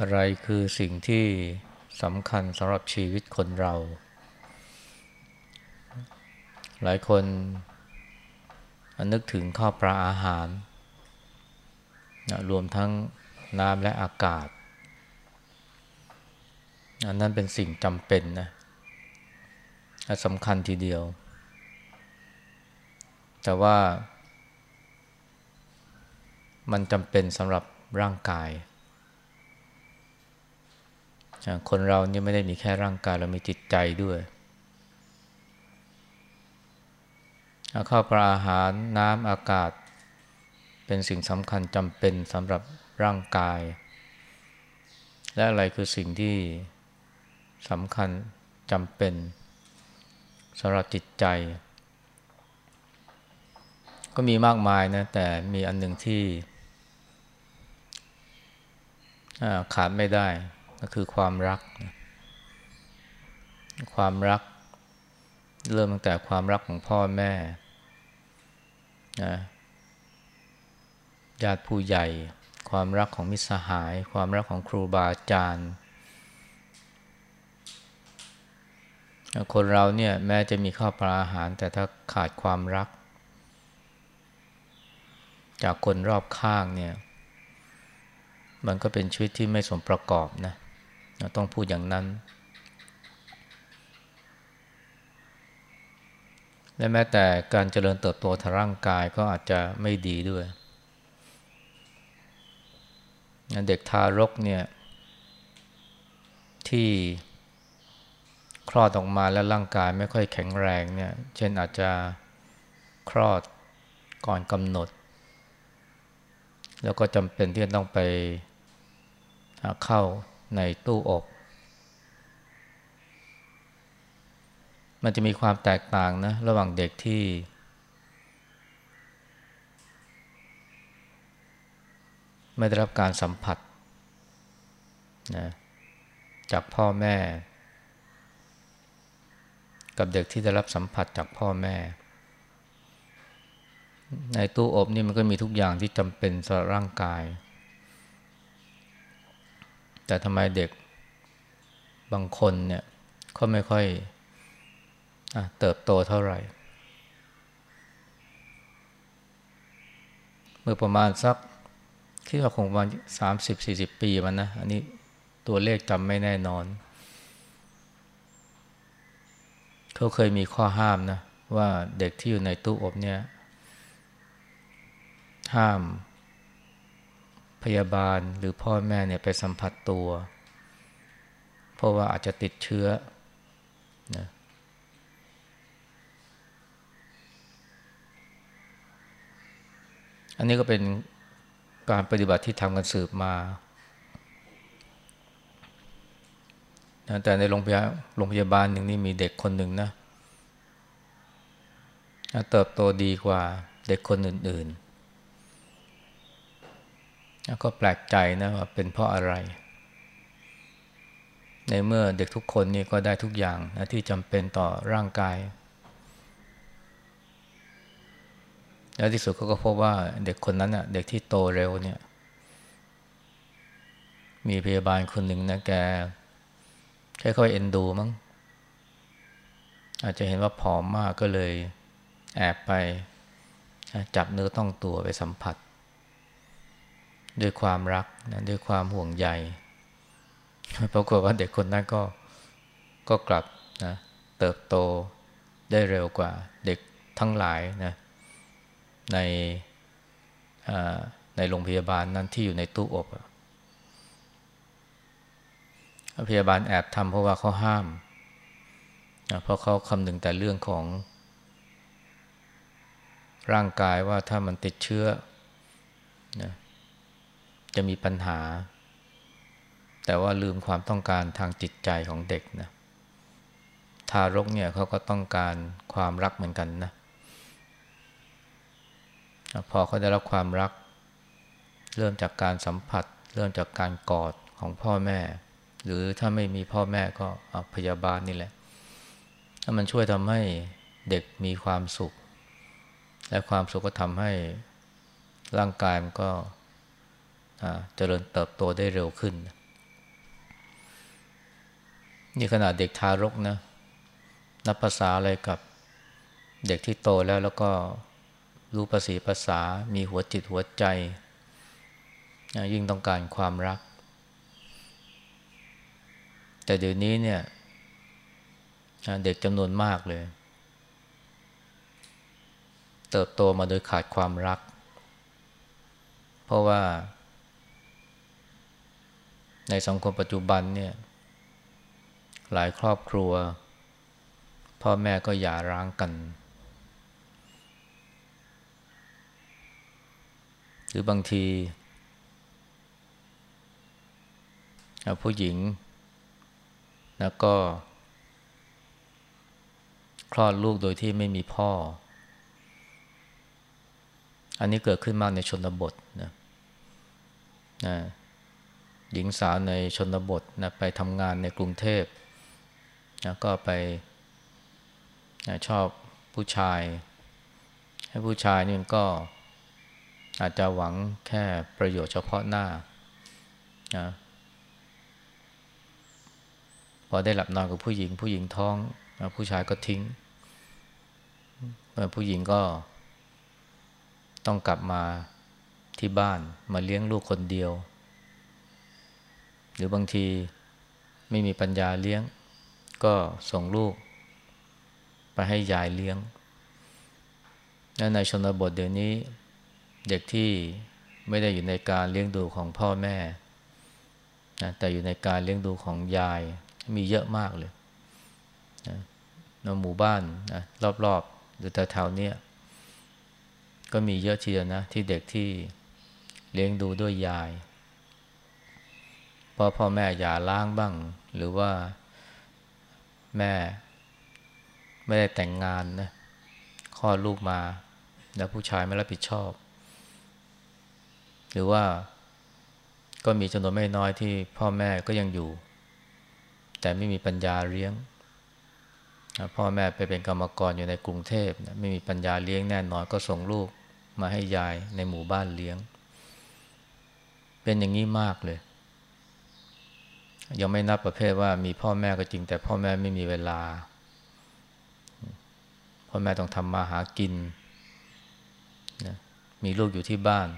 อะไรคือสิ่งที่สำคัญสำหรับชีวิตคนเรา หลายคนนึกถึงข้าวปลาอาหารนะรวมทั้งน้ำและอากาศ อันนั้นเป็นสิ่งจำเป็นนะสำคัญทีเดียว แต่ว่ามันจำเป็นสำหรับร่างกาย คนเราเนี่ยไม่ได้มีแค่ร่างกายเรามีจิตใจด้วยข้าวปลาอาหารน้ำอากาศ เป็นสิ่งสำคัญจำเป็นสำหรับร่างกาย และอะไรคือสิ่งที่สำคัญจำเป็นสำหรับจิตใจ ก็มีมากมายนะแต่มีอันหนึ่งที่ขาดไม่ได้ ก็คือความรัก ความรัก เริ่มตั้งแต่ความรักของพ่อแม่นะญาติผู้ใหญ่ ความรักของมิตรสหาย ความรักของครูบาอาจารย์คนเราเนี่ยแม้จะมีข้าวปลาอาหาร แต่ถ้าขาดความรัก จากคนรอบข้างเนี่ย มันก็เป็นชีวิตที่ไม่สมประกอบนะ ต้องพูดอย่างนั้น และแม้แต่การเจริญเติบโตทางร่างกายก็อาจจะไม่ดีด้วย เด็กทารกเนี่ย ที่คลอดออกมาแล้วร่างกายไม่ค่อยแข็งแรงเนี่ย เช่นอาจจะคลอดก่อนกำหนด แล้วก็จำเป็นที่จะต้องไปเข้า ในตู้อบ มันจะมีความแตกต่างนะ ระหว่างเด็กที่ ไม่ได้รับการสัมผัสนะจากพ่อแม่ กับเด็กที่ได้รับสัมผัสจากพ่อแม่ ในตู้อบนี่มันก็มีทุกอย่างที่จำเป็นสำหรับร่างกาย แต่ทำไมเด็กบางคนเนี่ยเขาไม่ค่อยอเติบโตเท่าไหร่ เมื่อประมาณสักคิดว่าคงประมาณสามสิบสี่สิบปีมันนะ อันนี้ตัวเลขจำไม่แน่นอน เขาเคยมีข้อห้ามนะ ว่าเด็กที่อยู่ในตู้อบเนี่ย ห้าม พยาบาลหรือพ่อแม่เนี่ยไปสัมผัสตัว เพราะว่าอาจจะติดเชื้อนะอันนี้ก็เป็นการปฏิบัติที่ทำกันสืบมา แต่ในโรงพยาโรงพยาบาลหนึ่งนี่มีเด็กคนหนึ่งนะ เติบโตดีกว่าเด็กคนอื่น ๆ ก็แปลกใจนะว่าเป็นเพราะอะไร ในเมื่อเด็กทุกคนนี่ก็ได้ทุกอย่างนะที่จำเป็นต่อร่างกาย แล้วที่สุดเขาก็พบว่าเด็กคนนั้นอะเด็กที่โตเร็วเนี่ย มีพยาบาลคนหนึ่งนะแกค่อยๆเอ็นดูมั้งอาจจะเห็นว่าผอมมากก็เลยแอบไปจับเนื้อต้องตัวไปสัมผัส ด้วยความรักนะด้วยความห่วงใยปรากฏว่าเด็กคนนั้นก็ก็กลับนะเติบโตได้เร็วกว่าเด็กทั้งหลายนะในในโรงพยาบาลนั้นที่อยู่ในตู้อบพยาบาลแอบทำเพราะว่าเขาห้ามนะเพราะเขาคำนึงแต่เรื่องของ ร่างกายว่าถ้ามันติดเชื้อนะ จะมีปัญหา แต่ว่าลืมความต้องการทางจิตใจของเด็กนะทารกเนี่ยเขาก็ต้องการความรักเหมือนกันนะ พอเขาได้รับความรัก เริ่มจากการสัมผัส เริ่มจากการกอดของพ่อแม่ หรือถ้าไม่มีพ่อแม่ก็พยาบาลนี่แหละ ถ้ามันช่วยทำให้เด็กมีความสุข และความสุขก็ทำให้ร่างกายมันก็ เจริญเติบโตได้เร็วขึ้น นี่ขนาดเด็กทารกนะ นับภาษาอะไรกับเด็กที่โตแล้วแล้วก็รู้ภาษีภาษา มีหัวจิตหัวใจ ยิ่งต้องการความรัก แต่เดี๋ยวนี้เนี่ยเด็กจำนวนมากเลย เติบโตมาโดยขาดความรัก เพราะว่า ในสังคมปัจจุบันเนี่ย หลายครอบครัว พ่อแม่ก็หย่าร้างกัน หรือบางทีผู้หญิง แล้วก็ คลอดลูกโดยที่ไม่มีพ่อ อันนี้เกิดขึ้นมากในชนบทนะนะ หญิงสาวในชนบทนะไปทำงานในกรุงเทพนะก็ไปนะชอบผู้ชาย ให้ผู้ชายนี่ก็อาจจะหวังแค่ประโยชน์เฉพาะหน้านะพอได้หลับนอนกับผู้หญิง ผู้หญิงท้องนะผู้ชายก็ทิ้งผู้หญิงก็ต้องกลับมาที่บ้านมาเลี้ยงลูกคนเดียว หรือบางทีไม่มีปัญญาเลี้ยง ก็ส่งลูก ไปให้ยายเลี้ยงและในชนบทเดี๋ยวนี้ เด็กที่ไม่ได้อยู่ในการเลี้ยงดูของพ่อแม่นะแต่อยู่ในการเลี้ยงดูของยายมีเยอะมากเลยนะในหมู่บ้านนะรอบๆหรือแถวๆนี้ก็มีเยอะทีเดียวนะที่เด็กที่เลี้ยงดูด้วยยาย เพราะพ่อแม่อย่าล้างบ้าง หรือว่าแม่ ไม่ได้แต่งงานนะคลอดลูกมา แล้วผู้ชายไม่รับผิดชอบ หรือว่าก็มีจำนวนไม่น้อยที่พ่อแม่ก็ยังอยู่ แต่ไม่มีปัญญาเลี้ยง พ่อแม่ไปเป็นกรรมกรอยู่ในกรุงเทพไม่มีปัญญาเลี้ยงแน่นอนก็ส่งลูกมาให้ยายในหมู่บ้านเลี้ยง เป็นอย่างนี้มากเลย ยังไม่นับประเภทว่ามีพ่อแม่ก็จริง แต่พ่อแม่ไม่มีเวลา พ่อแม่ต้องทำมาหากินนะมีลูกอยู่ที่บ้าน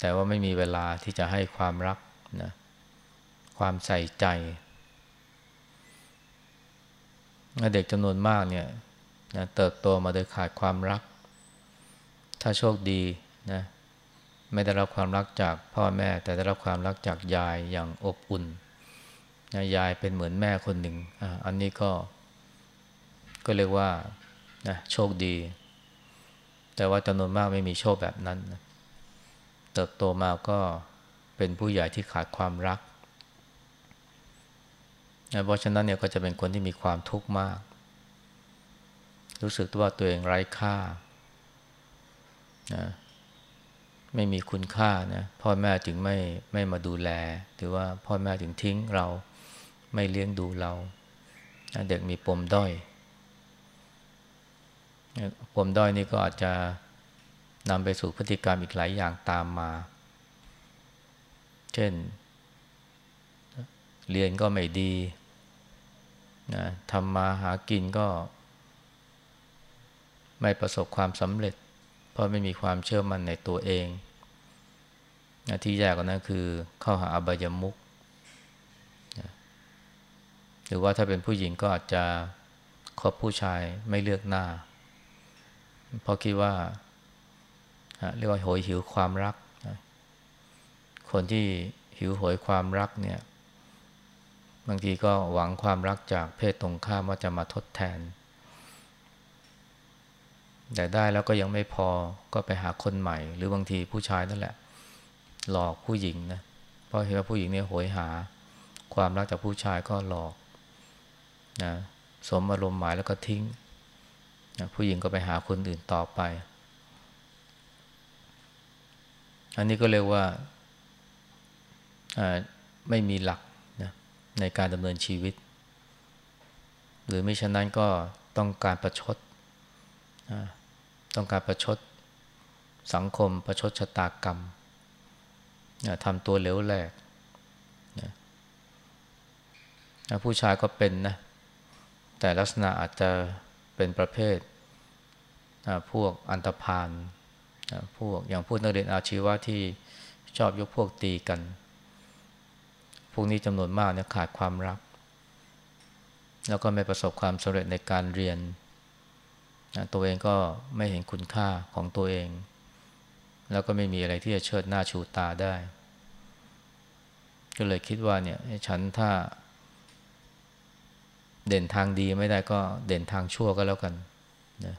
แต่ว่าไม่มีเวลาที่จะให้ความรักนะความใส่ใจเด็กจำนวนมากเนี่ยนะเติบโตมาโดยขาดความรัก ถ้าโชคดีนะไม่ได้รับความรักจากพ่อแม่ แต่ได้รับความรักจากยายอย่างอบอุ่น ยายเป็นเหมือนแม่คนหนึ่งออันนี้ก็ ก็เรียกว่านะโชคดี แต่ว่าจำนวนมากไม่มีโชคแบบนั้นนะเติบโตมาก็เป็นผู้ใหญ่ที่ขาดความรักเพราะฉะนั้นเนี่ยก็จะเป็นคนที่มีความทุกข์มาก รู้สึกว่าตัวเองไร้ค่านะไม่มีคุณค่านะพ่อแม่ถึงไม่ไม่มาดูแล หรือว่าพ่อแม่ถึงทิ้งเรา ไม่เลี้ยงดูเรา เด็กมีปมด้อยปมด้อยนี่ก็อาจจะนำไปสู่พฤติกรรมอีกหลายอย่างตามมา เช่น เรียนก็ไม่ดีนะทำมาหากินก็ ไม่ประสบความสำเร็จ เพราะไม่มีความเชื่อมั่นในตัวเองนะที่แย่กว่านั้นคือเข้าหาอบายมุก หรือว่าถ้าเป็นผู้หญิงก็อาจจะคบผู้ชายไม่เลือกหน้า เพราะคิดว่าเรียกว่าโหยหิวความรัก คนที่หิวโหยความรักเนี่ย บางทีก็หวังความรักจากเพศตรงข้ามว่าจะมาทดแทน แต่ได้แล้วก็ยังไม่พอก็ไปหาคนใหม่ หรือบางทีผู้ชายนั่นแหละ หลอกผู้หญิงนะ เพราะเห็นว่าผู้หญิงเนี่ยโหยหา ความรักจากผู้ชายก็หลอก นะสมอารมณ์หมายแล้วก็ทิ้งนะผู้หญิงก็ไปหาคนอื่นต่อไป อันนี้ก็เรียกว่าไม่มีหลักในการดำเนินชีวิต หรือไม่ฉะนั้นก็ต้องการประชดต้องการประชดสังคมประชดชะตากรรมทำตัวเหลวแหลกผู้ชายก็เป็นนะ แต่ลักษณะอาจจะเป็นประเภทพวกอันตรพานพวกอย่างพวกนักเรียนอาชีวะที่ชอบยกพวกตีกัน พวกนี้จำนวนมากเนี่ยขาดความรัก แล้วก็ไม่ประสบความสำเร็จในการเรียน ตัวเองก็ไม่เห็นคุณค่าของตัวเอง แล้วก็ไม่มีอะไรที่จะเชิดหน้าชูตาได้ ก็เลยคิดว่าเนี่ยฉันถ้า เด่นทางดีไม่ได้ก็เด่นทางชั่วก็แล้วกันนะ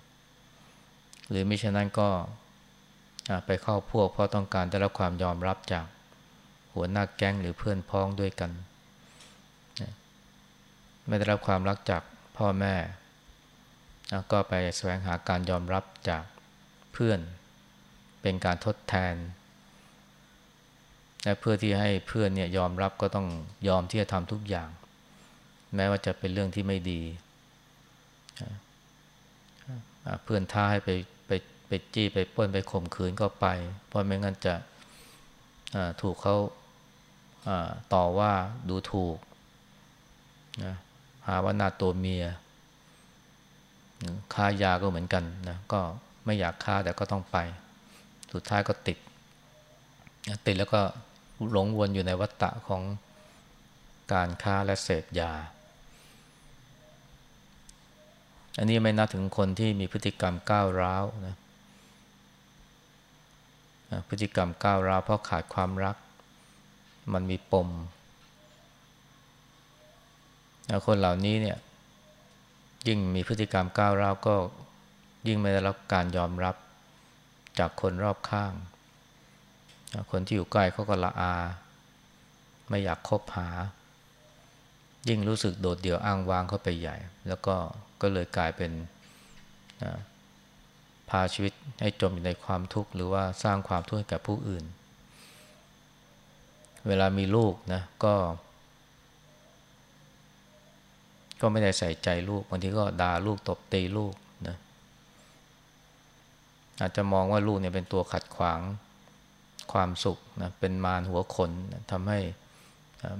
หรือมิฉะนั้นก็ไปเข้าพวกเพราะต้องการได้รับความยอมรับจากหัวหน้าแก๊งหรือเพื่อนพ้องด้วยกันนะไม่ได้รับความรักจากพ่อแม่ก็ไปแสวงหาการยอมรับจากเพื่อน เป็นการทดแทนและเพื่อที่ให้เพื่อนเนี่ยยอมรับก็ต้องยอมที่จะทำทุกอย่าง แม้ว่าจะเป็นเรื่องที่ไม่ดี เพื่อนท้าให้ไปไปไปจี้ไปป้นไปข่มขืนก็ไป เพราะไม่งั้นจะถูกเขาต่อว่าดูถูกนะหาว่าหน้าตัวเมียค้ายาก็เหมือนกันนะก็ไม่อยากค้าแต่ก็ต้องไป สุดท้ายก็ติด ติดแล้วก็หลงวนอยู่ในวัฏฏะของการค้าและเสพยา อันนี้ไม่นับถึงคนที่มีพฤติกรรมก้าวร้าวนะพฤติกรรมก้าวร้าวเพราะขาดความรัก มันมีปมคนเหล่านี้เนี่ย ยิ่งมีพฤติกรรมก้าวร้าวก็ยิ่งไม่ได้รับการยอมรับจากคนรอบข้าง คนที่อยู่ใกล้เขาก็ละอา ไม่อยากคบหา ยิ่งรู้สึกโดดเดี่ยวอ้างว้างเข้าไปใหญ่ แล้วก็ ก็เลยกลายเป็นพาชีวิตให้จมอยู่ในความทุกข์หรือว่าสร้างความทุกข์ให้กับผู้อื่น เวลามีลูกนะก็ ก็ไม่ได้ใส่ใจลูกบางทีก็ด่าลูกตบตีลูกนะอาจจะมองว่าลูกเนี่ยเป็นตัวขัดขวางความสุขนะเป็นมารหัวขนทำให้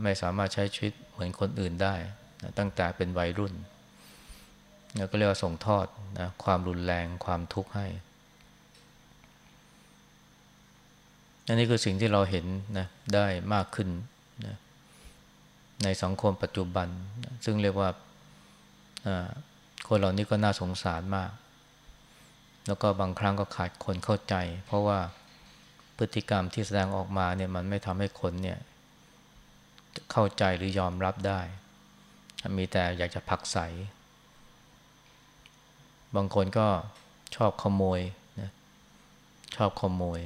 ไม่สามารถใช้ชีวิตเหมือนคนอื่นได้นะตั้งแต่เป็นวัยรุ่น แล้วก็เรียกว่าส่งทอดนะความรุนแรงความทุกข์ให้อันนี้คือสิ่งที่เราเห็นนะได้มากขึ้นนะในสังคมปัจจุบัน ซึ่งเรียกว่าคนเหล่านี้ก็น่าสงสารมาก แล้วก็บางครั้งก็ขาดคนเข้าใจ เพราะว่าพฤติกรรมที่แสดงออกมาเนี่ยมันไม่ทำให้คนเนี่ยเข้าใจหรือยอมรับได้ มีแต่อยากจะผักใส บางคนก็ชอบขโมยนะชอบขโมย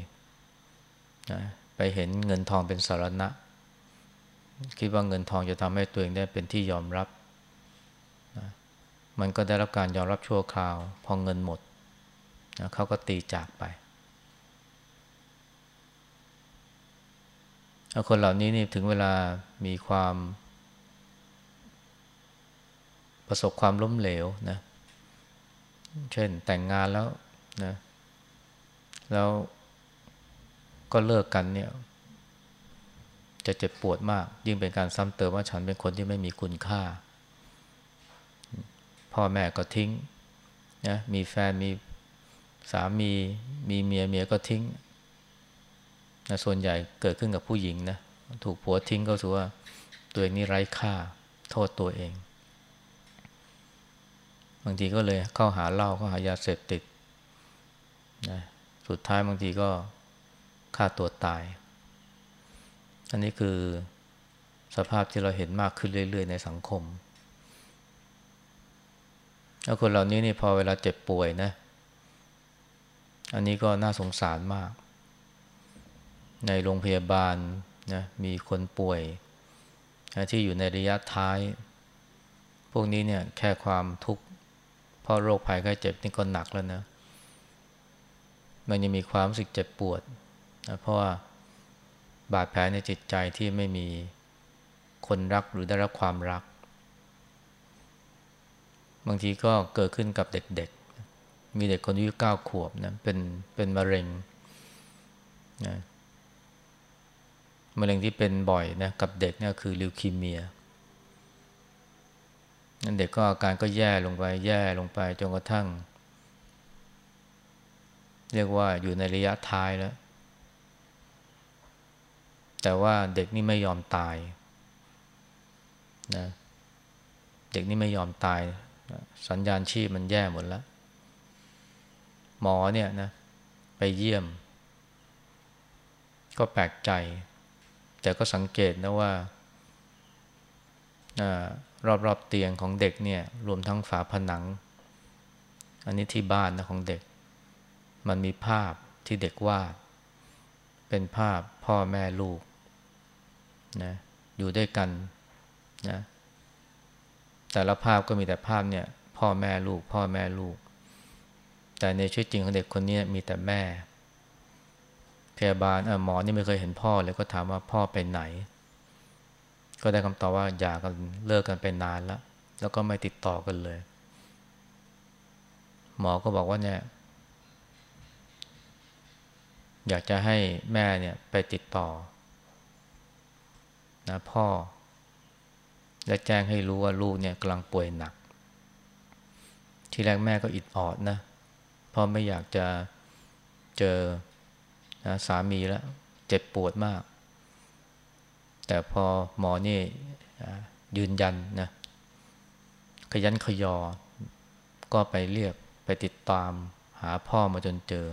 นะไปเห็นเงินทองเป็นสารณะ คิดว่าเงินทองจะทำให้ตัวเองได้เป็นที่ยอมรับนะมันก็ได้รับการยอมรับชั่วคราว พอเงินหมดนะเขาก็ตีจากไปคนเหล่านี้นี่ถึงเวลามีความ ประสบความล้มเหลวนะ เช่นแต่งงานแล้วนะแล้วก็เลิกกันเนี่ย จะเจ็บปวดมาก ยิ่งเป็นการซ้ำเติมว่าฉันเป็นคนที่ไม่มีคุณค่า พ่อแม่ก็ทิ้งนะมีแฟนมีสามีมีเมียเมียก็ทิ้งนะส่วนใหญ่เกิดขึ้นกับผู้หญิงนะถูกผัวทิ้งก็สูว่าตัวเองนี่ไร้ค่า โทษตัวเอง บางทีก็เลยเข้าหาเหล้าเข้าหายาเสพติดนะสุดท้ายบางทีก็ฆ่าตัวตาย อันนี้คือสภาพที่เราเห็นมากขึ้นเรื่อย ๆ ในสังคมแล้วคนเหล่านี้นี่พอเวลาเจ็บป่วยนะ อันนี้ก็น่าสงสารมาก ในโรงพยาบาลนะมีคนป่วย ที่อยู่ในระยะท้าย พวกนี้เนี่ยแค่ความทุกข์ ราะโรคภัยไข้เจ็บนี่ก็หนักแล้วนะ มันยังมีความรู้สึกเจ็บปวดนะเพราะว่าบาดแผลในจิตใจที่ไม่มีคนรักหรือได้รับความรัก บางทีก็เกิดขึ้นกับเด็กๆ มีเด็กคนอายุเก้าขวบนะเป็นเป็นมะเร็งนะมะเร็งที่เป็นบ่อยนะกับเด็กเนี่ยคือลิวคีเมีย นั่นเด็กก็อาการก็แย่ลงไป แย่ลงไปจนกระทั่ง เรียกว่าอยู่ในระยะท้ายแล้ว แต่ว่าเด็กนี่ไม่ยอมตายนะเด็กนี่ไม่ยอมตาย สัญญาณชีพมันแย่หมดแล้ว หมอเนี่ยนะ ไปเยี่ยม ก็แปลกใจ แต่ก็สังเกตนะว่า รอบๆเตียงของเด็กเนี่ยรวมทั้งฝาผนัง อันนี้ที่บ้านนะของเด็ก มันมีภาพที่เด็กวาด เป็นภาพพ่อแม่ลูกนะอยู่ด้วยกันนะแต่ละภาพก็มีแต่ภาพเนี่ยพ่อแม่ลูก พ่อแม่ลูก แต่ในชีวิตจริงของเด็กคนนี้มีแต่แม่พยาบาลหมอนี่ไม่เคยเห็นพ่อเลยก็ถามว่าพ่อไปไหน ก็ได้คำตอบว่าหย่ากันเลิกกันไปนานแล้ว แล้วก็ไม่ติดต่อกันเลย หมอก็บอกว่าเนี่ย อยากจะให้แม่เนี่ยไปติดต่อนะพ่อ และแจ้งให้รู้ว่าลูกเนี่ยกำลังป่วยหนัก ทีแรกแม่ก็อิดออดนะเพราะไม่อยากจะเจอนะสามีแล้ว เจ็บปวดมาก แต่พอหมอนี่ยืนยันนะขยันขยอ ก็ไปเรียกไปติดตามหาพ่อมาจนเจอ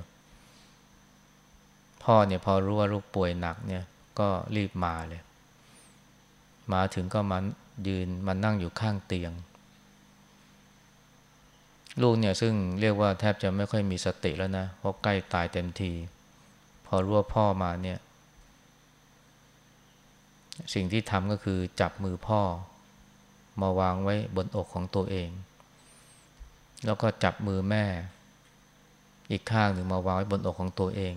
พ่อเนี่ยพอรู้ว่าลูกป่วยหนักเนี่ย ก็รีบมาเลย มาถึงก็มายืนมานั่งอยู่ข้างเตียง ลูกเนี่ยซึ่งเรียกว่าแทบจะไม่ค่อยมีสติแล้วนะเพราะใกล้ตายเต็มที พอรู้ว่าพ่อมาเนี่ย สิ่งที่ทำก็คือจับมือพ่อ มาวางไว้บนอกของตัวเอง แล้วก็จับมือแม่ อีกข้างหนึ่งมาวางไว้บนอกของตัวเอง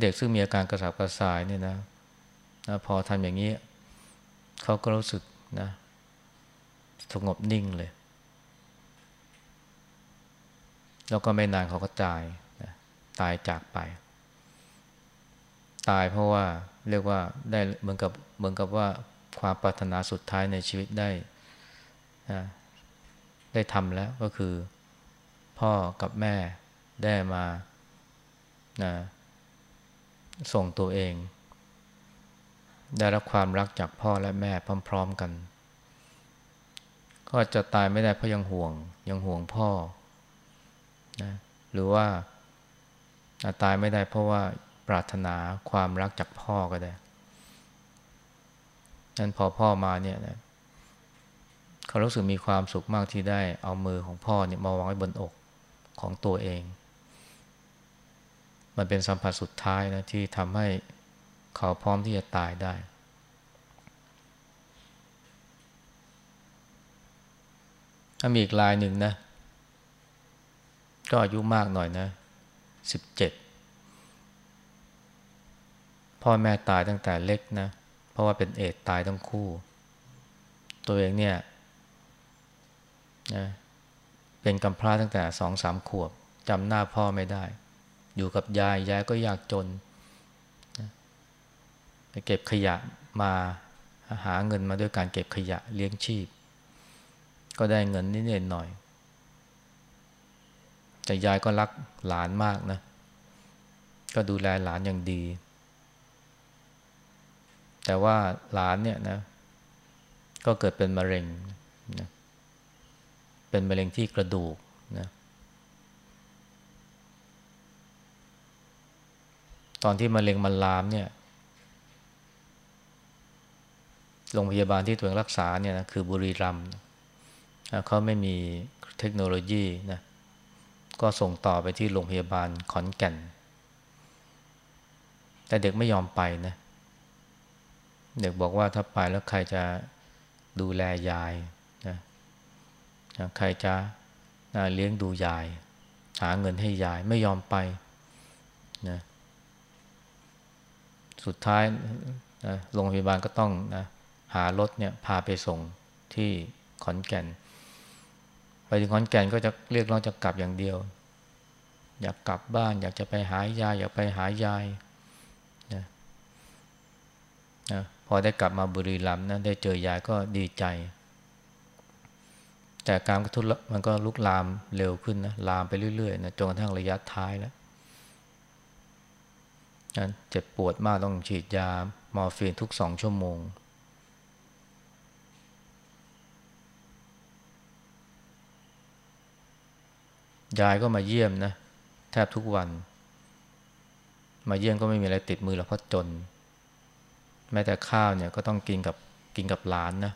เด็กซึ่งมีอาการกระสับกระส่ายเนี่ยนะนะพอทำอย่างนี้ เขาก็รู้สึกนะสงบนิ่งเลย แล้วก็ไม่นานเขาก็ตายตายจากไป ตายเพราะว่าเรียกว่าได้เหมือนกับเหมือนกับว่าความปรารถนาสุดท้ายในชีวิตได้ได้ทำแล้วก็คือพ่อกับแม่ได้มานะส่งตัวเอง ได้รับความรักจากพ่อและแม่พร้อมๆกัน ก็จะตายไม่ได้เพราะยังห่วง ยังห่วงพ่อนะหรือว่าตายไม่ได้เพราะว่า ปรารถนาความรักจากพ่อก็ได้นั้นพอพ่อมาเนี่ยนะเขารู้สึกมีความสุขมากที่ได้เอามือของพ่อเนี่ยมาวางไว้บนอกของตัวเอง มันเป็นสัมผัสสุดท้ายนะที่ทำให้เขาพร้อมที่จะตายได้ ถ้ามีอีกลายหนึ่งนะ ก็อายุมากหน่อยนะสิบเจ็ด พ่อแม่ตายตั้งแต่เล็กนะ เพราะว่าเป็นเอดตายทั้งคู่ ตัวเองเนี่ยนะเป็นกำพร้าตั้งแต่สองสามขวบจำหน้าพ่อไม่ได้ อยู่กับยายยายก็ยากจนนะไปเก็บขยะมาหาเงินมาด้วยการเก็บขยะเลี้ยงชีพ ก็ได้เงินนิดหน่อย แต่ยายก็รักหลานมากนะ ก็ดูแลหลานอย่างดี แต่ว่าหลานเนี่ยนะ ก็เกิดเป็นมะเร็งนะเป็นมะเร็งที่กระดูกนะตอนที่มะเร็งมันลามเนี่ยโรงพยาบาลที่ตัวเองรักษาเนี่ยนะคือบุรีรัมย์เขาไม่มีเทคโนโลยีนะก็ส่งต่อไปที่โรงพยาบาลขอนแก่น แต่เด็กไม่ยอมไปนะเเด็กบอกว่าถ้าไปแล้วใครจะดูแลยายนะใครจะเลี้ยงดูยาย หาเงินให้ยายไม่ยอมไปนะสุดท้ายนะโรงพยาบาลก็ต้องนะหารถเนี่ยพาไปส่งที่ขอนแก่น ไปถึงขอนแก่นก็จะเรียกร้องจะกลับอย่างเดียว อยากกลับบ้าน อยากจะไปหายาย อยากไปหายายนะนะ พอได้กลับมาบุรีรัมย์นะได้เจอยายก็ดีใจ แต่การกระทุนมันก็ลุกลามเร็วขึ้นนะลามไปเรื่อยๆนะจนกระทั่งระยะท้ายแล้วเจ็บปวดมากต้องฉีดยามอร์ฟีนทุกสองชั่วโมง ยายก็มาเยี่ยมนะ แทบทุกวัน มาเยี่ยมก็ไม่มีอะไรติดมือแล้วเพราะจน แม้แต่ข้าวเนี่ยก็ต้องกินกับกินกับหลานนะ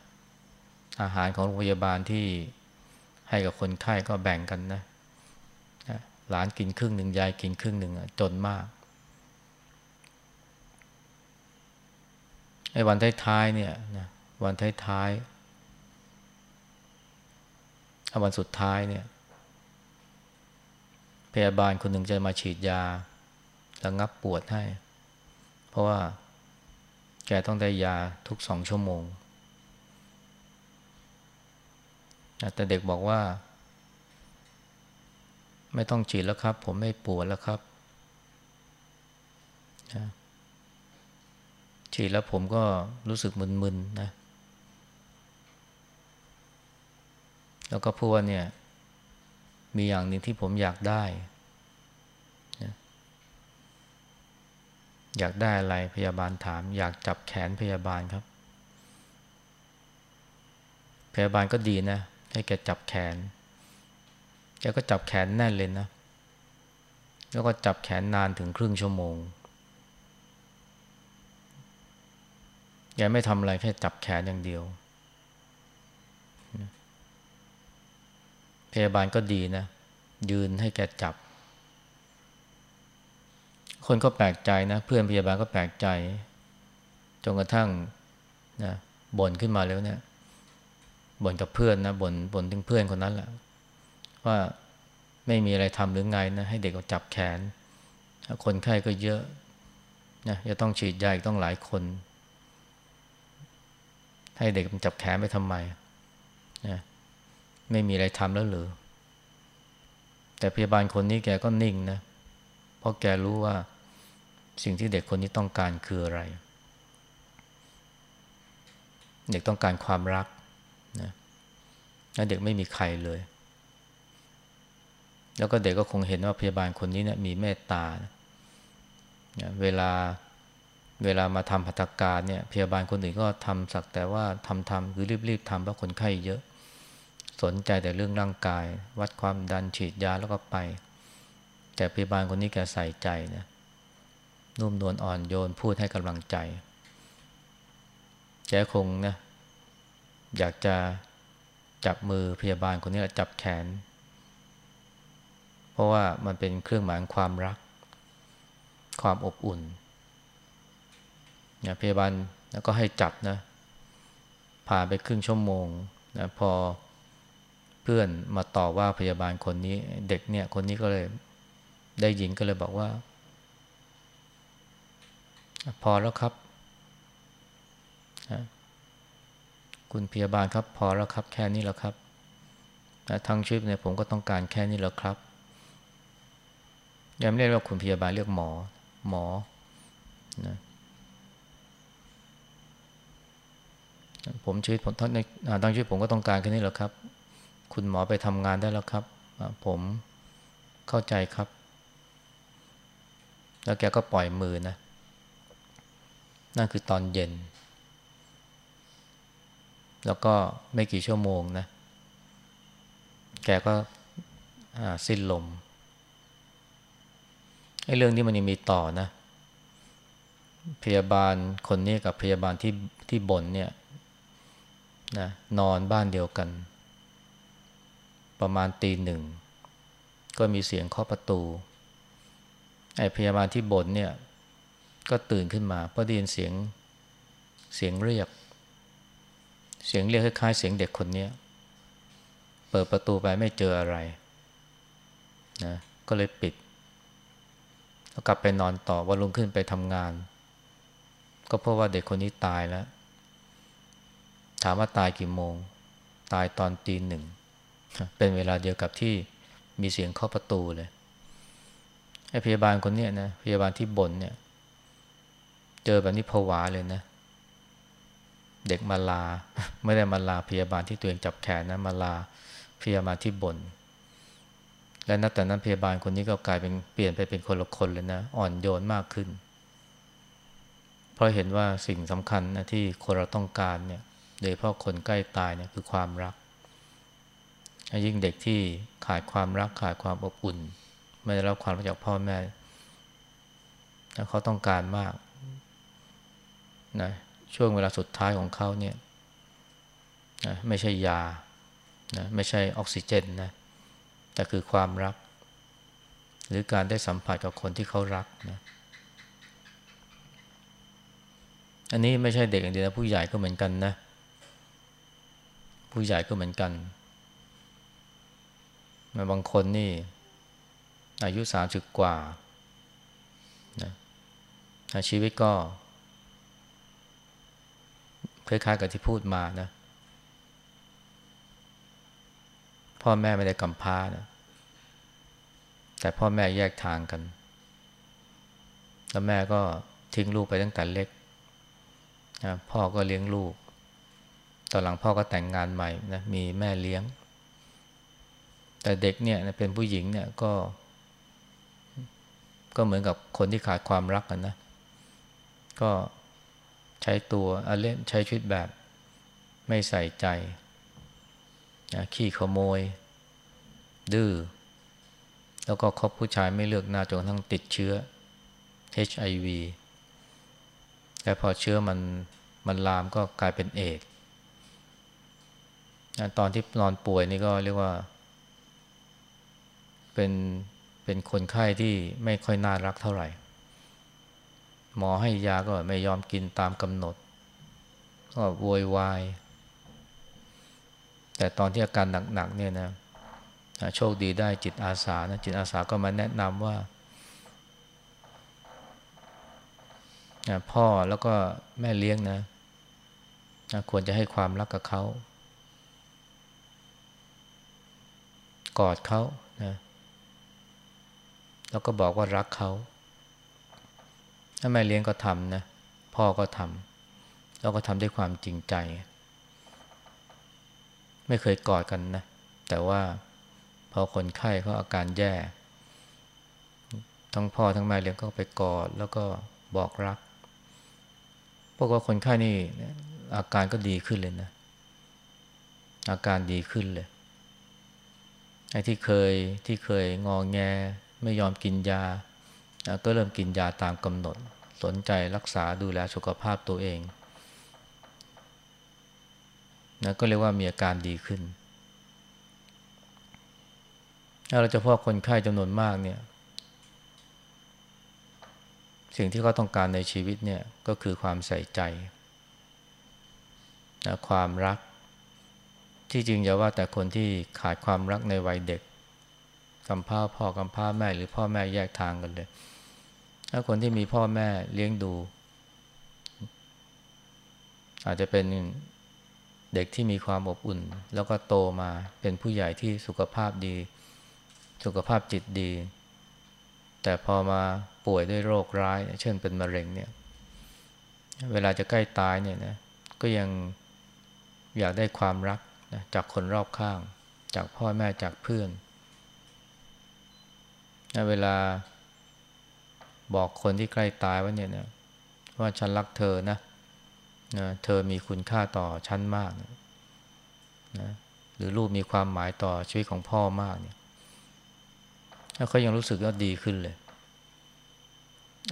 อาหารของโรงพยาบาลที่ให้กับคนไข้ก็แบ่งกันนะหลานกินครึ่งหนึ่งยายกินครึ่งหนึ่งจนมากไอ้วันท้ายๆเนี่ยนะวันท้ายๆวันสุดท้ายเนี่ย พยาบาลคนหนึ่งจะมาฉีดยาระงับปวดให้ เพราะว่า แกต้องได้ยาทุกสองชั่วโมง แต่เด็กบอกว่า ไม่ต้องฉีดแล้วครับ ผมไม่ปวดแล้วครับ ฉีดแล้วผมก็รู้สึกมึนๆนะ แล้วก็พูดว่าเนี่ย มีอย่างหนึ่งที่ผมอยากได้ อยากได้อะไรพยาบาลถาม อยากจับแขนพยาบาลครับ พยาบาลก็ดีนะ ให้แกจับแขนแกก็จับแขนแน่นเลยนะ แล้วก็จับแขนนานถึงครึ่งชั่วโมงแกไม่ทำอะไรแค่จับแขนอย่างเดียว พยาบาลก็ดีนะ ยืนให้แกจับ คนก็แปลกใจนะ เพื่อนพยาบาลก็แปลกใจ จนกระทั่งนะบ่นขึ้นมาแล้วเนี่ยบ่นกับเพื่อนนะบ่นบ่นถึงเพื่อนคนนั้นแหละว่าไม่มีอะไรทำหรือไงนะให้เด็กจับแขน คนไข้ก็เยอะนะจะต้องฉีดยาอีกต้องหลายคน ให้เด็กมันจับแขนไปทำไมนะไม่มีอะไรทำแล้วหรือแต่พยาบาลคนนี้แกก็นิ่งนะเพราะแกรู้ว่า สิ่งที่เด็กคนนี้ต้องการคืออะไร เด็กต้องการความรักนะแล้วเด็กไม่มีใครเลย แล้วก็เด็กก็คงเห็นว่าพยาบาลคนนี้เนะี่ยมีเมตตานะเวลาเวลามาทำพัฒการเนี่ยพยาบาลคนอื่นก็ทำสักแต่ว่าทำทำคือรีบๆทำเพราะคนไข้เยอะ สนใจแต่เรื่องร่างกาย วัดความดันฉีดยาแล้วก็ไป แต่พยาบาลคนนี้แกใส่ใจนะ นุ่มนวลอ่อนโยนพูดให้กำลังใจ แกคงนะ อยากจะจับมือพยาบาลคนนี้จับแขน เพราะว่ามันเป็นเครื่องหมายความรัก ความอบอุ่นนะพยาบาลแล้วก็ให้จับนะ ผ่านไปครึ่งชั่วโมงนะพอเพื่อนมาต่อว่าพยาบาลคนนี้ เด็กเนี่ยคนนี้ก็เลยได้ยินก็เลยบอกว่า พอแล้วครับ คุณพยาบาลครับ พอแล้วครับ แค่นี้แล้วครับทั้งชีวิตเนี่ยผมก็ต้องการแค่นี้แล้วครับยังไม่เรียกว่าคุณพยาบาลเรียกหมอ หมอนะผมชีวิตผมทั้งในทั้งชีวิตผมก็ต้องการแค่นี้แหละครับ คุณหมอไปทำงานได้แล้วครับ ผมเข้าใจครับ แล้วแกก็ปล่อยมือนะ นั่นคือตอนเย็น แล้วก็ไม่กี่ชั่วโมงนะ แกก็สิ้นลมไอ้เรื่องนี้มันยังมีต่อนะ พยาบาลคนนี้กับพยาบาลที่ที่บ่นเนี่ยนะนอนบ้านเดียวกัน ประมาณตีหนึ่ง ก็มีเสียงเคาะประตูไอ้พยาบาลที่บ่นเนี่ย ก็ตื่นขึ้นมาเพราะได้ยินเสียงเสียงเรียก เสียงเรียกคล้ายๆเสียงเด็กคนนี้เปิดประตูไปไม่เจออะไรนะก็เลยปิดแล้วกลับไปนอนต่อวันลุงขึ้นไปทำงาน ก็เพราะว่าเด็กคนนี้ตายแล้ว ถามว่าตายกี่โมง ตายตอนตีหนึ่งเป็นเวลาเดียวกับที่มีเสียงเคาะประตูเลยไอ้พยาบาลคนนี้นะพยาบาลที่บ่นเนี่ย จอแบบนี้ผวาเลยนะ เด็กมาลา ไม่ได้มาลาพยาบาลที่ตัวเองจับแขนนะมาลาพยาบาลที่บน่นและนับแต่นั้นพยาบาลคนนี้ก็กลายเป็นเปลี่ยนไปเป็นคนละคนเลยนะ อ่อนโยนมากขึ้น เพราะเห็นว่าสิ่งสำคัญนะที่คนเราต้องการเนี่ยโดยเฉพาะคนใกล้ตายเนี่ยคือความรัก ยิ่งเด็กที่ขาดความรักขาดความอบอุ่น ไม่ได้รับความรักจากพ่อแม่เขาต้องการมาก นะช่วงเวลาสุดท้ายของเขาเนี่ยนะไม่ใช่ยานะไม่ใช่ออกซิเจนนะแต่คือความรัก หรือการได้สัมผัสกับคนที่เขารักนะอันนี้ไม่ใช่เด็กอย่างเดียวนะผู้ใหญ่ก็เหมือนกันนะ ผู้ใหญ่ก็เหมือนกันบางคนนี่อายุสามสิบกว่านะชีวิตก็ คล้ายๆกับที่พูดมานะ พ่อแม่ไม่ได้กำพร้านะ แต่พ่อแม่แยกทางกัน แล้วแม่ก็ทิ้งลูกไปตั้งแต่เล็กนะพ่อก็เลี้ยงลูก ตอนหลังพ่อก็แต่งงานใหม่นะมีแม่เลี้ยง แต่เด็กเนี่ยเป็นผู้หญิงเนี่ยก็ ก็เหมือนกับคนที่ขาดความรักกันนะ ก็ ใช้ตัวเล่นใช้ชีวิตแบบไม่ใส่ใจขี้ขโมย ดื้อ แล้วก็คบผู้ชายไม่เลือกหน้าจนทั้งติดเชื้อ HIV แต่พอเชื้อมันมันลามก็กลายเป็นเอดตอนที่นอนป่วยนี่ก็เรียกว่า เป็นเป็นคนไข้ที่ไม่ค่อยน่ารักเท่าไหร่ หมอให้ยาก็ไม่ยอมกินตามกำหนด ก็โวยวาย แต่ตอนที่อาการหนักๆเนี่ยนะโชคดีได้จิตอาสานะจิตอาสาก็มาแนะนำว่า พ่อแล้วก็แม่เลี้ยงนะควรจะให้ความรักกับเขากอดเขานะแล้วก็บอกว่ารักเขา ถ้าแม่เลี้ยงก็ทำนะพ่อก็ทำแล้วก็ทำด้วยความจริงใจ ไม่เคยกอดกันนะ แต่ว่าพอคนไข้เขาอาการแย่ ทั้งพ่อทั้งแม่เลี้ยงก็ไปกอดแล้วก็บอกรักพวกว่าคนไข้นี่อาการก็ดีขึ้นเลยนะ อาการดีขึ้นเลยไอ้ที่เคยที่เคยงองแงไม่ยอมกินยา ก็เริ่มกินยาตามกำหนด สนใจรักษาดูแลสุขภาพตัวเองนะก็เรียกว่ามีอาการดีขึ้นถ้าเราจะพาะคนไข้จำนวนมากเนี่ย สิ่งที่เขาต้องการในชีวิตเนี่ยก็คือความใส่ใจนะความรัก ที่จริงอย่าว่าแต่คนที่ขาดความรักในวัยเด็กกำพร้าพ่อกำพร้าแม่หรือพ่อแม่แยกทางกันเลย ถ้าคนที่มีพ่อแม่เลี้ยงดู อาจจะเป็นเด็กที่มีความอบอุ่น แล้วก็โตมาเป็นผู้ใหญ่ที่สุขภาพดี สุขภาพจิตดี แต่พอมาป่วยด้วยโรคร้าย เช่นเป็นมะเร็งเนี่ย เวลาจะใกล้ตายเนี่ยนะก็ยังอยากได้ความรักนะจากคนรอบข้าง จากพ่อแม่จากเพื่อนเวลา บอกคนที่ใกล้ตายว่าเนี่ยนะว่าฉันรักเธอนะนะเธอมีคุณค่าต่อฉันมากนะนะหรือลูกมีความหมายต่อชีวิตของพ่อมากเนี่ยถ้าเขายังรู้สึกว่าดีขึ้นเลย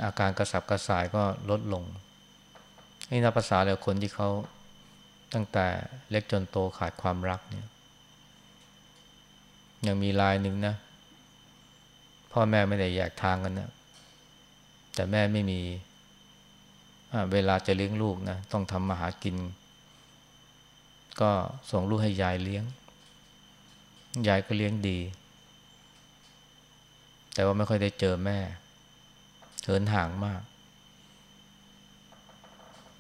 อาการกระสับกระส่ายก็ลดลงนี่นับภาษาเลยคนที่เขาตั้งแต่เล็กจนโตขาดความรักเนี่ยยังมีลายหนึ่งนะ พ่อแม่ไม่ได้แยกทางกันนะ แต่แม่ไม่มีเวลาจะเลี้ยงลูกนะ ต้องทำมาหากิน ก็ส่งลูกให้ยายเลี้ยง ยายก็เลี้ยงดี แต่ว่าไม่ค่อยได้เจอแม่เหินห่างมาก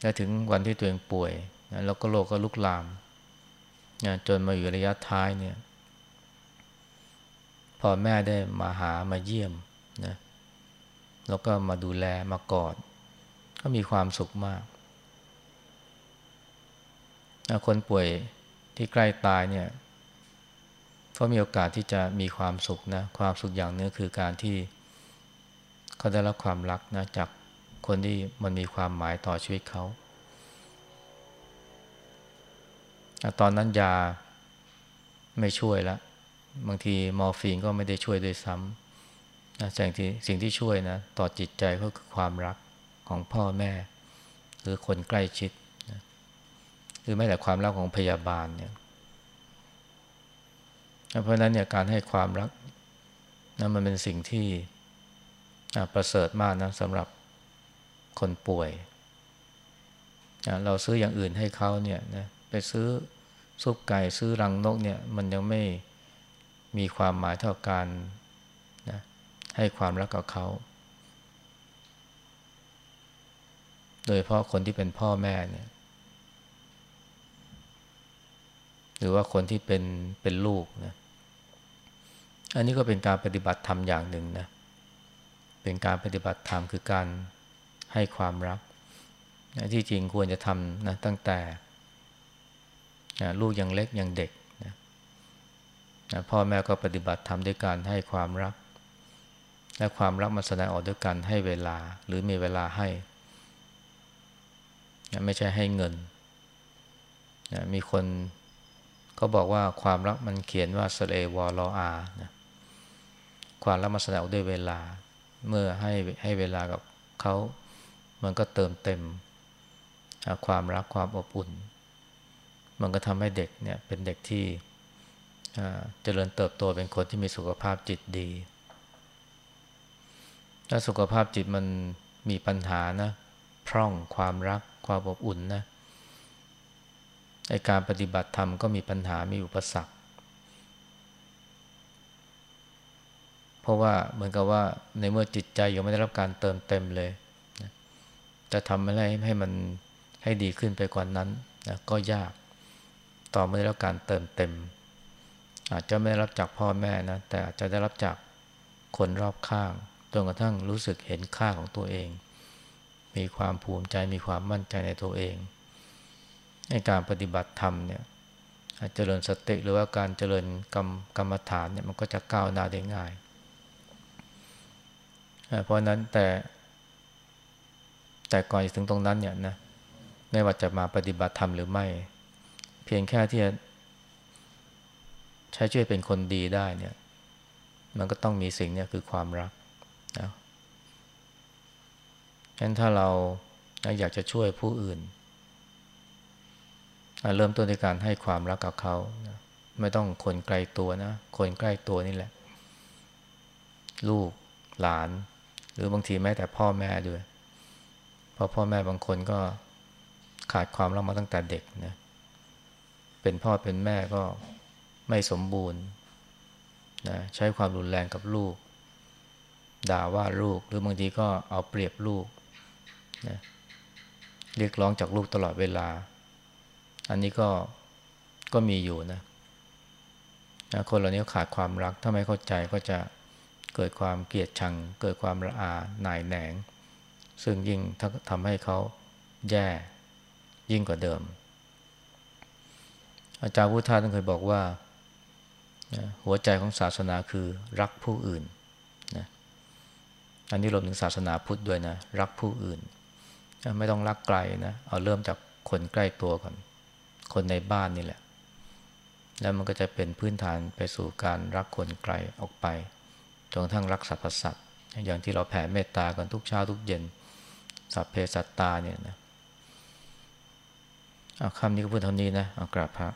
แล้วถึงวันที่ตัวเองป่วยนะแล้วก็โรคก็ลุกลามนะจนมาอยู่ระยะท้ายเนี่ย พอแม่ได้มาหามาเยี่ยม แล้วก็มาดูแลมากอด ก็มีความสุขมาก คนป่วยที่ใกล้ตายเนี่ยเขามีโอกาสที่จะมีความสุขนะความสุขอย่างนึงคือการที่เขาได้รับความรักนะจากคนที่มันมีความหมายต่อชีวิตเขาตอนนั้นยาไม่ช่วยแล้วบางทีมอร์ฟีนก็ไม่ได้ช่วยด้วยซ้ำ นะสิ่งที่สิ่งที่ช่วยนะต่อจิตใจก็คือความรักของพ่อแม่ หรือคนใกล้ชิดนะหรือแม้แต่ความรักของพยาบาลเนี่ยเพราะนั้นเนี่ยการให้ความรักนะมันเป็นสิ่งที่ประเสริฐมากนะสำหรับคนป่วย เราซื้ออย่างอื่นให้เขาเนี่ยนะไปซื้อซุปไก่ซื้อรังนกเนี่ยมันยังไม่มีความหมายเท่าการน ให้ความรักกับเขา โดยเพราะคนที่เป็นพ่อแม่เนี่ย หรือว่าคนที่เป็นเป็นลูกนะ อันนี้ก็เป็นการปฏิบัติธรรมอย่างหนึ่งนะ เป็นการปฏิบัติธรรมคือการให้ความรัก ที่จริงควรจะทำนะตั้งแต่นะลูกยังเล็กยังเด็กนะนะพ่อแม่ก็ปฏิบัติธรรมด้วยการให้ความรัก และความรักมันแสดงออกด้วยการให้เวลาหรือมีเวลาให้ ไม่ใช่ให้เงิน มีคนก็บอกว่าความรักมันเขียนว่าสเลวอลอานะความรักมันแสดงออกด้วยเวลา เมื่อให้ให้เวลากับเขา มันก็เติมเต็ม ความรักความอบอุ่น มันก็ทำให้เด็กเนี่ยเป็นเด็กที่เจริญเติบโตเป็นคนที่มีสุขภาพจิตดี ถ้าสุขภาพจิตมันมีปัญหานะ พร่องความรักความอบอุ่นนะในการปฏิบัติธรรมก็มีปัญหามีอุปสรรค เพราะว่าเหมือนกับว่าในเมื่อจิตใจยังไม่ได้รับการเติมเต็มเลยจะทำอะไรให้มันให้ดีขึ้นไปกว่านนั้นนะก็ยากต่อไม่ได้รับการเติมเต็ม อาจจะไม่ได้รับจากพ่อแม่นะแต่อาจจะได้รับจากคนรอบข้าง จนกระทั่งรู้สึกเห็นค่าของตัวเอง มีความภูมิใจมีความมั่นใจในตัวเองในการปฏิบัติธรรมเนี่ยเจริญสติหรือว่าการเจริญกรรมกรรมฐานเนี่ยมันก็จะก้าวหน้าได้ง่าย เพราะนั้นแต่ แต่ก่อนถึงตรงนั้นเนี่ยนะไม่ว่าจะมาปฏิบัติธรรมหรือไม่ เพียงแค่ที่จะใช้ช่วยเป็นคนดีได้เนี่ย มันก็ต้องมีสิ่งเนี้คือความรักนะ ฉะนั้นถ้าเราอยากจะช่วยผู้อื่น เริ่มต้นในการให้ความรักกับเขาไม่ต้องคนไกลตัวนะ คนใกล้ตัวนี่แหละ ลูกหลาน หรือบางทีแม้แต่พ่อแม่ด้วย เพราะพ่อแม่บางคนก็ขาดความรักมาตั้งแต่เด็กนะเป็นพ่อเป็นแม่ก็ไม่สมบูรณ์นะใช้ความรุนแรงกับลูก ด่าว่าลูก หรือบางทีก็เอาเปรียบลูก นะเรียกร้องจากลูกตลอดเวลา อันนี้ก็ก็มีอยู่นะนะคนเหล่านี้ขาดความรัก ถ้าไม่เข้าใจก็จะเกิดความเกลียดชัง เกิดความระอาหน่ายแหนง ซึ่งยิ่งทำให้เขาแย่ยิ่งกว่าเดิม อาจารย์พุทธาท่านเคยบอกว่าหัวใจของศาสนาคือรักผู้อื่นนะอันนี้รวมถึงศาสนาพุทธด้วยนะ รักผู้อื่น ไม่ต้องรักไกลนะ เอาเริ่มจากคนใกล้ตัวก่อน คนในบ้านนี่แหละ แล้วมันก็จะเป็นพื้นฐานไปสู่การรักคนไกลออกไป จนกระทั่งรักสรรพสัตว์ อย่างที่เราแผ่เมตตากันทุกเช้าทุกเย็น สัพเพสัตตาเนี่ยนะคำนี้ก็พูดเท่านี้นะ เอากราบพระ